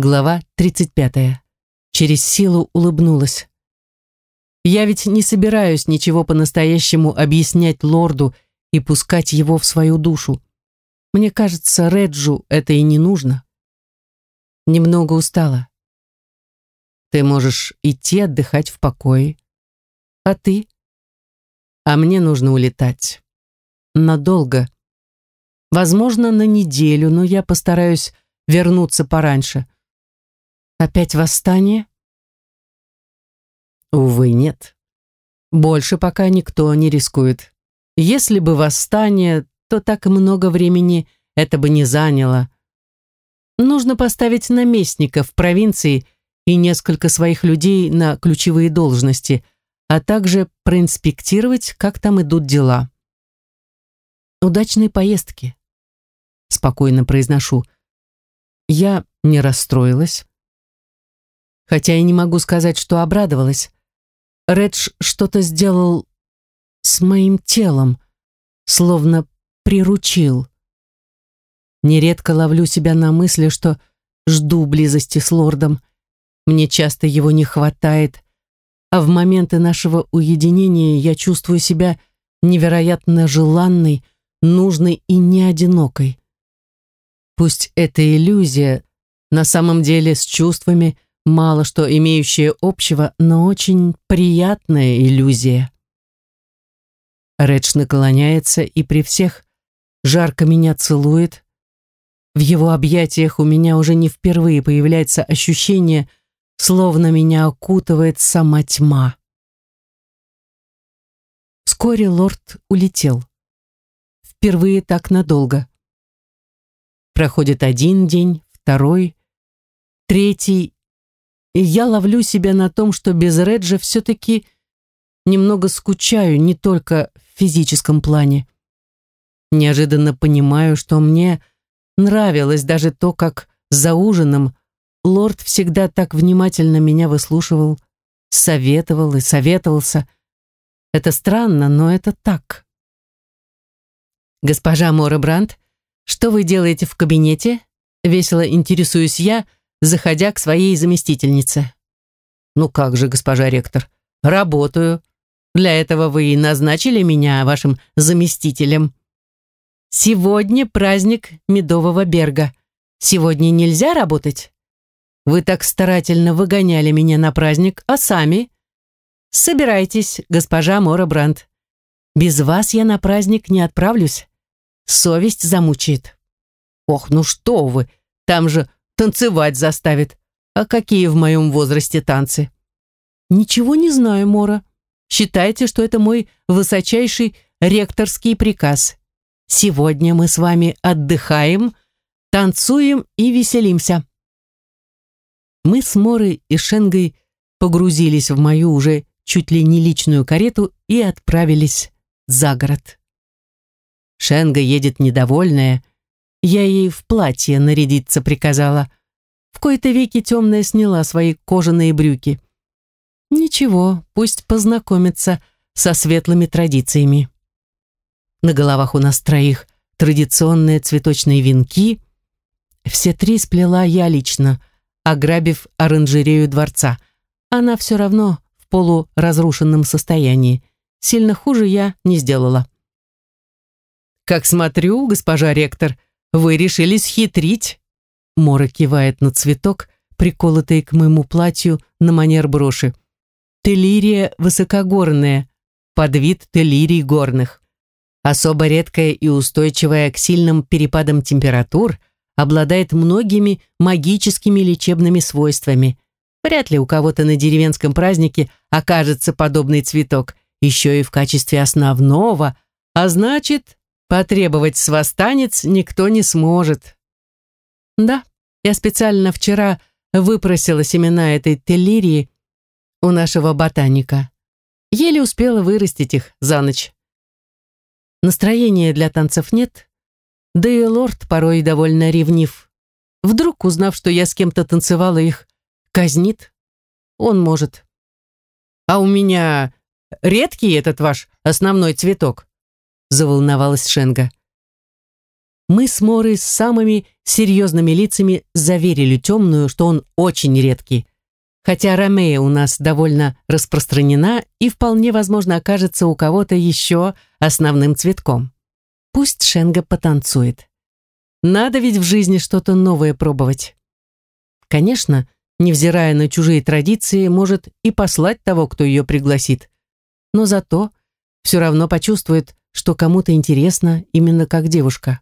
Глава 35. Через силу улыбнулась. Я ведь не собираюсь ничего по-настоящему объяснять лорду и пускать его в свою душу. Мне кажется, Реджу это и не нужно. Немного устала. Ты можешь идти отдыхать в покое. А ты? А мне нужно улетать. Надолго. Возможно, на неделю, но я постараюсь вернуться пораньше. Опять восстание? Увы, нет. Больше пока никто не рискует. Если бы восстание, то так много времени это бы не заняло. Нужно поставить наместника в провинции и несколько своих людей на ключевые должности, а также проинспектировать, как там идут дела. Удачной поездки. Спокойно произношу. Я не расстроилась хотя и не могу сказать, что обрадовалась. Редж что-то сделал с моим телом, словно приручил. Нередко ловлю себя на мысли, что жду близости с лордом. Мне часто его не хватает, а в моменты нашего уединения я чувствую себя невероятно желанной, нужной и не одинокой. Пусть это иллюзия, на самом деле с чувствами – мало что имеющая общего, но очень приятная иллюзия. Редж наклоняется и при всех жарко меня целует. В его объятиях у меня уже не впервые появляется ощущение, словно меня окутывает сама тьма. Вскоре лорд улетел. Впервые так надолго. Проходит один день, второй, третий, и я ловлю себя на том, что без Реджа все-таки немного скучаю не только в физическом плане. Неожиданно понимаю, что мне нравилось даже то, как за ужином лорд всегда так внимательно меня выслушивал, советовал и советовался. Это странно, но это так. «Госпожа Мора Брандт, что вы делаете в кабинете?» Весело интересуюсь я, — заходя к своей заместительнице. «Ну как же, госпожа ректор, работаю. Для этого вы и назначили меня вашим заместителем. Сегодня праздник Медового Берга. Сегодня нельзя работать? Вы так старательно выгоняли меня на праздник, а сами? Собирайтесь, госпожа Мора Брандт. Без вас я на праздник не отправлюсь. Совесть замучает. Ох, ну что вы, там же танцевать заставит. А какие в моем возрасте танцы? Ничего не знаю, Мора. Считайте, что это мой высочайший ректорский приказ. Сегодня мы с вами отдыхаем, танцуем и веселимся. Мы с Морой и Шенгой погрузились в мою уже чуть ли не личную карету и отправились за город. Шенга едет недовольная, я ей в платье нарядиться приказала. В кои-то веки темная сняла свои кожаные брюки. Ничего, пусть познакомится со светлыми традициями. На головах у нас троих традиционные цветочные венки. Все три сплела я лично, ограбив оранжерею дворца. Она все равно в полуразрушенном состоянии. Сильно хуже я не сделала. «Как смотрю, госпожа ректор», вы решили схитрить?» Мора кивает на цветок, приколотый к моему платью на манер броши. Телирия высокогорная, под вид телирий горных. Особо редкая и устойчивая к сильным перепадам температур, обладает многими магическими лечебными свойствами. Вряд ли у кого-то на деревенском празднике окажется подобный цветок, еще и в качестве основного, а значит, Потребовать с вас танец никто не сможет. Да, я специально вчера выпросила семена этой теллирии у нашего ботаника. Еле успела вырастить их за ночь. Настроения для танцев нет, да и лорд порой довольно ревнив. Вдруг, узнав, что я с кем-то танцевала их, казнит? Он может. А у меня редкий этот ваш основной цветок заволновалась Шенга. мы с Морой с самыми серьезными лицами заверили темную, что он очень редкий, хотя ромея у нас довольно распространена и вполне возможно окажется у кого-то еще основным цветком. Пусть Шенга потанцует. Надо ведь в жизни что-то новое пробовать. Конечно, невзирая на чужие традиции, может и послать того, кто ее пригласит. Но зато все равно почувствует, что кому-то интересно именно как девушка.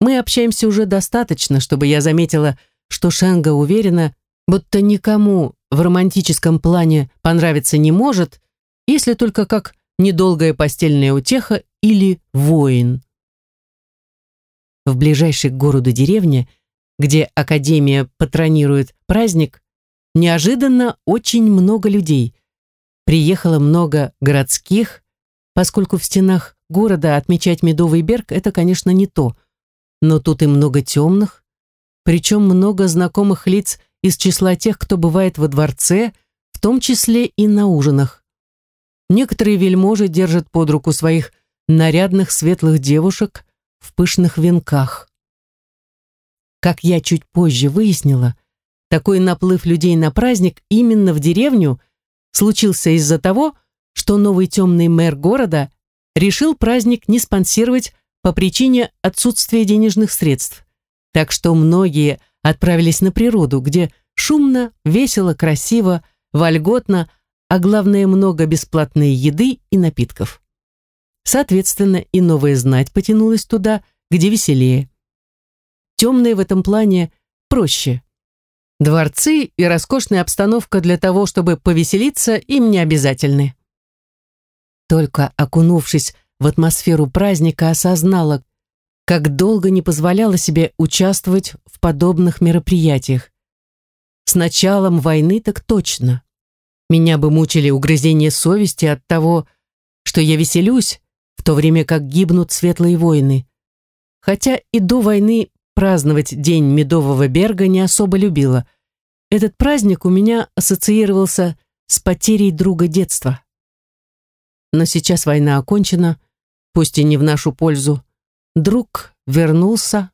Мы общаемся уже достаточно, чтобы я заметила, что Шенга уверена, будто никому в романтическом плане понравиться не может, если только как недолгая постельная утеха или воин. В ближайшей к городу деревне, где Академия патронирует праздник, неожиданно очень много людей. Приехало много городских, поскольку в стенах города отмечать Медовый берг – это, конечно, не то. Но тут и много темных, причем много знакомых лиц из числа тех, кто бывает во дворце, в том числе и на ужинах. Некоторые вельможи держат под руку своих нарядных светлых девушек в пышных венках. Как я чуть позже выяснила, такой наплыв людей на праздник именно в деревню случился из-за того, что новый темный мэр города решил праздник не спонсировать по причине отсутствия денежных средств. Так что многие отправились на природу, где шумно, весело, красиво, вольготно, а главное, много бесплатной еды и напитков. Соответственно, и новая знать потянулась туда, где веселее. Темные в этом плане проще. Дворцы и роскошная обстановка для того, чтобы повеселиться, им не обязательны. Только окунувшись в атмосферу праздника, осознала, как долго не позволяла себе участвовать в подобных мероприятиях. С началом войны так точно. Меня бы мучили угрызения совести от того, что я веселюсь, в то время как гибнут светлые воины. Хотя и до войны праздновать День Медового Берга не особо любила. Этот праздник у меня ассоциировался с потерей друга детства. Но сейчас война окончена, пусть и не в нашу пользу. Друг вернулся,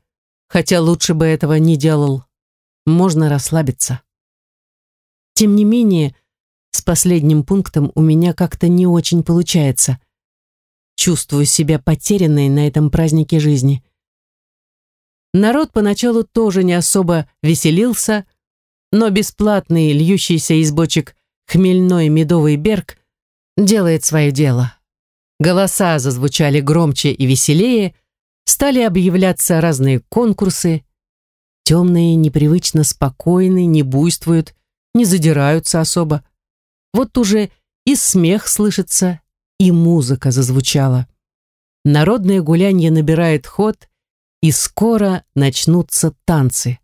хотя лучше бы этого не делал. Можно расслабиться. Тем не менее, с последним пунктом у меня как-то не очень получается. Чувствую себя потерянной на этом празднике жизни. Народ поначалу тоже не особо веселился, но бесплатный, льющийся из бочек хмельной медовый берг делает свое дело. Голоса зазвучали громче и веселее, стали объявляться разные конкурсы. Темные непривычно спокойны, не буйствуют, не задираются особо. Вот уже и смех слышится, и музыка зазвучала. Народное гулянье набирает ход, и скоро начнутся танцы.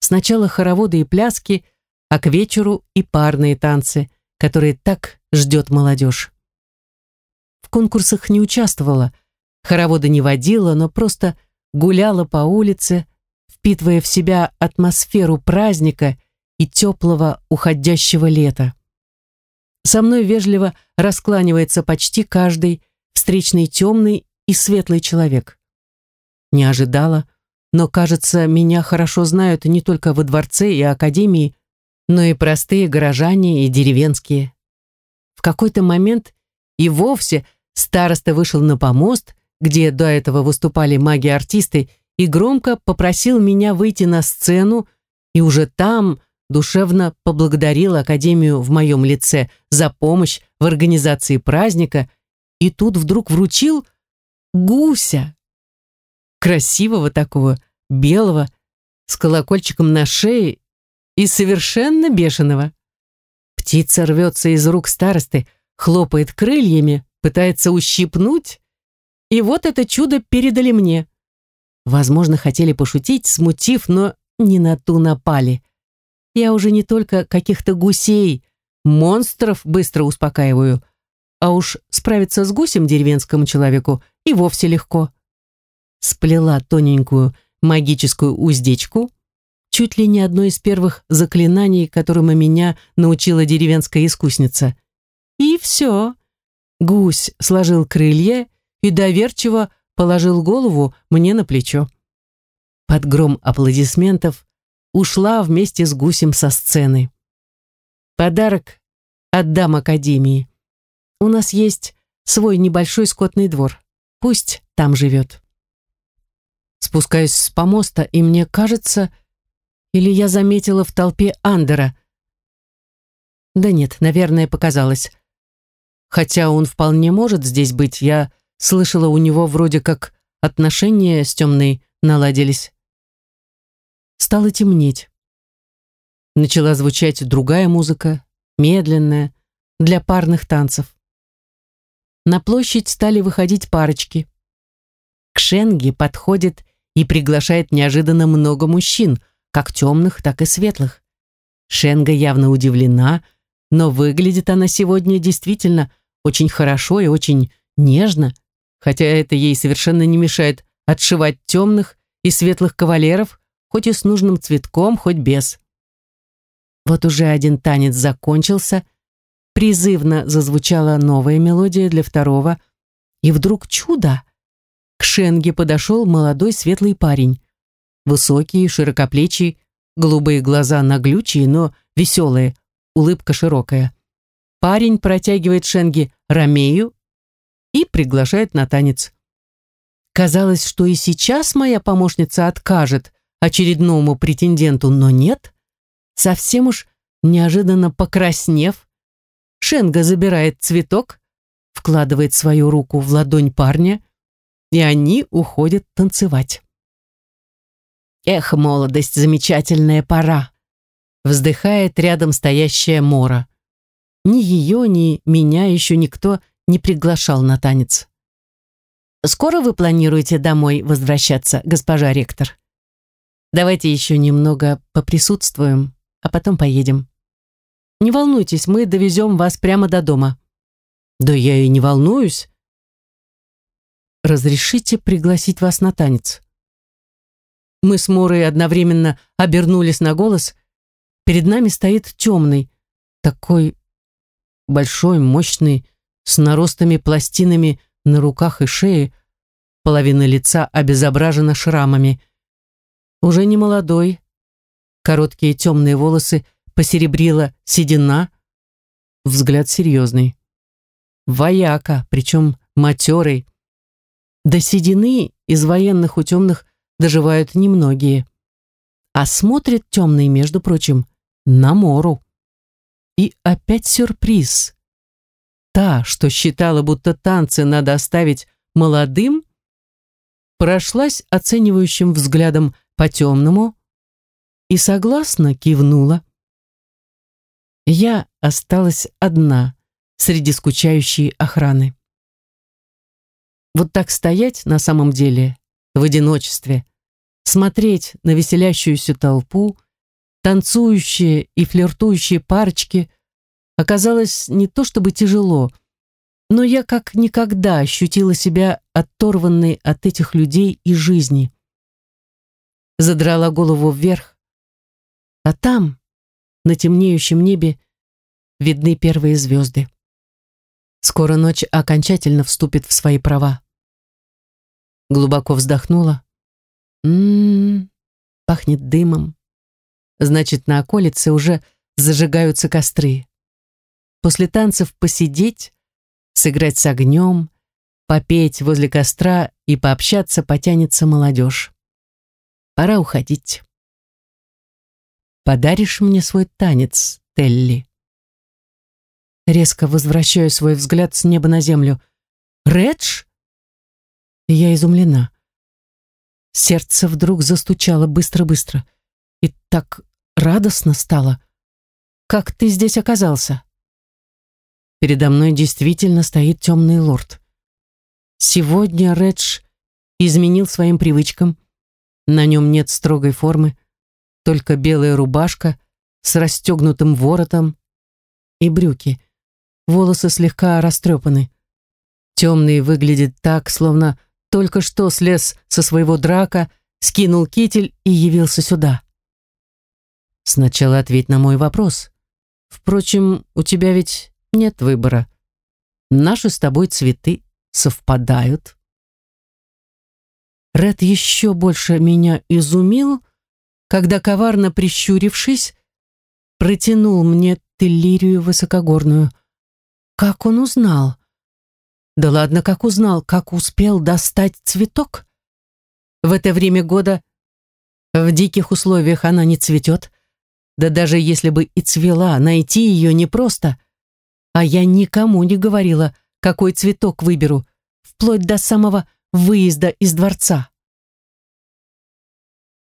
Сначала хороводы и пляски, а к вечеру и парные танцы, которые так ждет молодежь конкурсах не участвовала, хоровода не водила, но просто гуляла по улице, впитывая в себя атмосферу праздника и теплого уходящего лета. Со мной вежливо раскланивается почти каждый встречный темный и светлый человек. Не ожидала, но, кажется, меня хорошо знают не только во дворце и академии, но и простые горожане и деревенские. В какой-то момент и вовсе – Староста вышел на помост, где до этого выступали маги-артисты, и громко попросил меня выйти на сцену, и уже там душевно поблагодарил Академию в моем лице за помощь в организации праздника, и тут вдруг вручил гуся. Красивого такого, белого, с колокольчиком на шее и совершенно бешеного. Птица рвется из рук старосты, хлопает крыльями, пытается ущипнуть, и вот это чудо передали мне. Возможно, хотели пошутить, смутив, но не на ту напали. Я уже не только каких-то гусей, монстров быстро успокаиваю, а уж справиться с гусем деревенскому человеку и вовсе легко. Сплела тоненькую магическую уздечку, чуть ли не одно из первых заклинаний, которым меня научила деревенская искусница. И все. Гусь сложил крылья и доверчиво положил голову мне на плечо. Под гром аплодисментов ушла вместе с гусем со сцены. Подарок отдам Академии. У нас есть свой небольшой скотный двор. Пусть там живет. Спускаюсь с помоста, и мне кажется, или я заметила в толпе Андера. Да нет, наверное, показалось. Хотя он вполне может здесь быть, я слышала, у него вроде как отношения с темной наладились. Стало темнеть. Начала звучать другая музыка, медленная, для парных танцев. На площадь стали выходить парочки. К Шенге подходит и приглашает неожиданно много мужчин, как темных, так и светлых. Шенга явно удивлена, но выглядит она сегодня действительно очень хорошо и очень нежно, хотя это ей совершенно не мешает отшивать темных и светлых кавалеров, хоть и с нужным цветком, хоть без. Вот уже один танец закончился, призывно зазвучала новая мелодия для второго, и вдруг чудо! К Шенге подошел молодой светлый парень. Высокий, широкоплечий, голубые глаза наглючие, но веселые, улыбка широкая. Парень протягивает Шенге ромею и приглашает на танец. Казалось, что и сейчас моя помощница откажет очередному претенденту, но нет. Совсем уж неожиданно покраснев, Шенга забирает цветок, вкладывает свою руку в ладонь парня, и они уходят танцевать. Эх, молодость, замечательная пора. Вздыхает рядом стоящая Мора. Ни ее, ни меня еще никто не приглашал на танец. Скоро вы планируете домой возвращаться, госпожа ректор? Давайте еще немного поприсутствуем, а потом поедем. Не волнуйтесь, мы довезем вас прямо до дома. Да я и не волнуюсь. Разрешите пригласить вас на танец? Мы с Морой одновременно обернулись на голос. Перед нами стоит темный, такой большой, мощный, с наростами пластинами на руках и шее, половина лица обезображена шрамами. Уже не молодой, короткие темные волосы посеребрила седина, взгляд серьезный. Вояка, причем матерый. До седины из военных у темных доживают немногие. А смотрит темный, между прочим, на Мору. И опять сюрприз. Та, что считала, будто танцы надо оставить молодым, прошлась оценивающим взглядом по темному и согласно кивнула. Я осталась одна среди скучающей охраны. Вот так стоять на самом деле в одиночестве, смотреть на веселящуюся толпу, танцующие и флиртующие парочки оказалось не то чтобы тяжело, но я как никогда ощутила себя оторванной от этих людей и жизни. Задрала голову вверх, а там, на темнеющем небе видны первые звезды. Скоро ночь окончательно вступит в свои права. Глубоко вздохнула. Ммм, пахнет дымом. Значит, на околице уже зажигаются костры. После танцев посидеть, сыграть с огнем, попеть возле костра и пообщаться потянется молодежь. Пора уходить. Подаришь мне свой танец, Телли?» Резко возвращаю свой взгляд с неба на землю. «Редж?» Я изумлена. Сердце вдруг застучало быстро-быстро. И так радостно стало. «Как ты здесь оказался?» Передо мной действительно стоит темный лорд. Сегодня Редж изменил своим привычкам. На нем нет строгой формы, только белая рубашка с расстегнутым воротом и брюки. Волосы слегка растрепаны. Темный выглядит так, словно только что слез со своего драка, скинул китель и явился сюда. Сначала ответь на мой вопрос. Впрочем, у тебя ведь нет выбора. Наши с тобой цветы совпадают. Ред еще больше меня изумил, когда, коварно прищурившись, протянул мне теллирию высокогорную. Как он узнал? Да ладно, как узнал, как успел достать цветок? В это время года в диких условиях она не цветет. Да даже если бы и цвела, найти ее непросто. А я никому не говорила, какой цветок выберу, вплоть до самого выезда из дворца.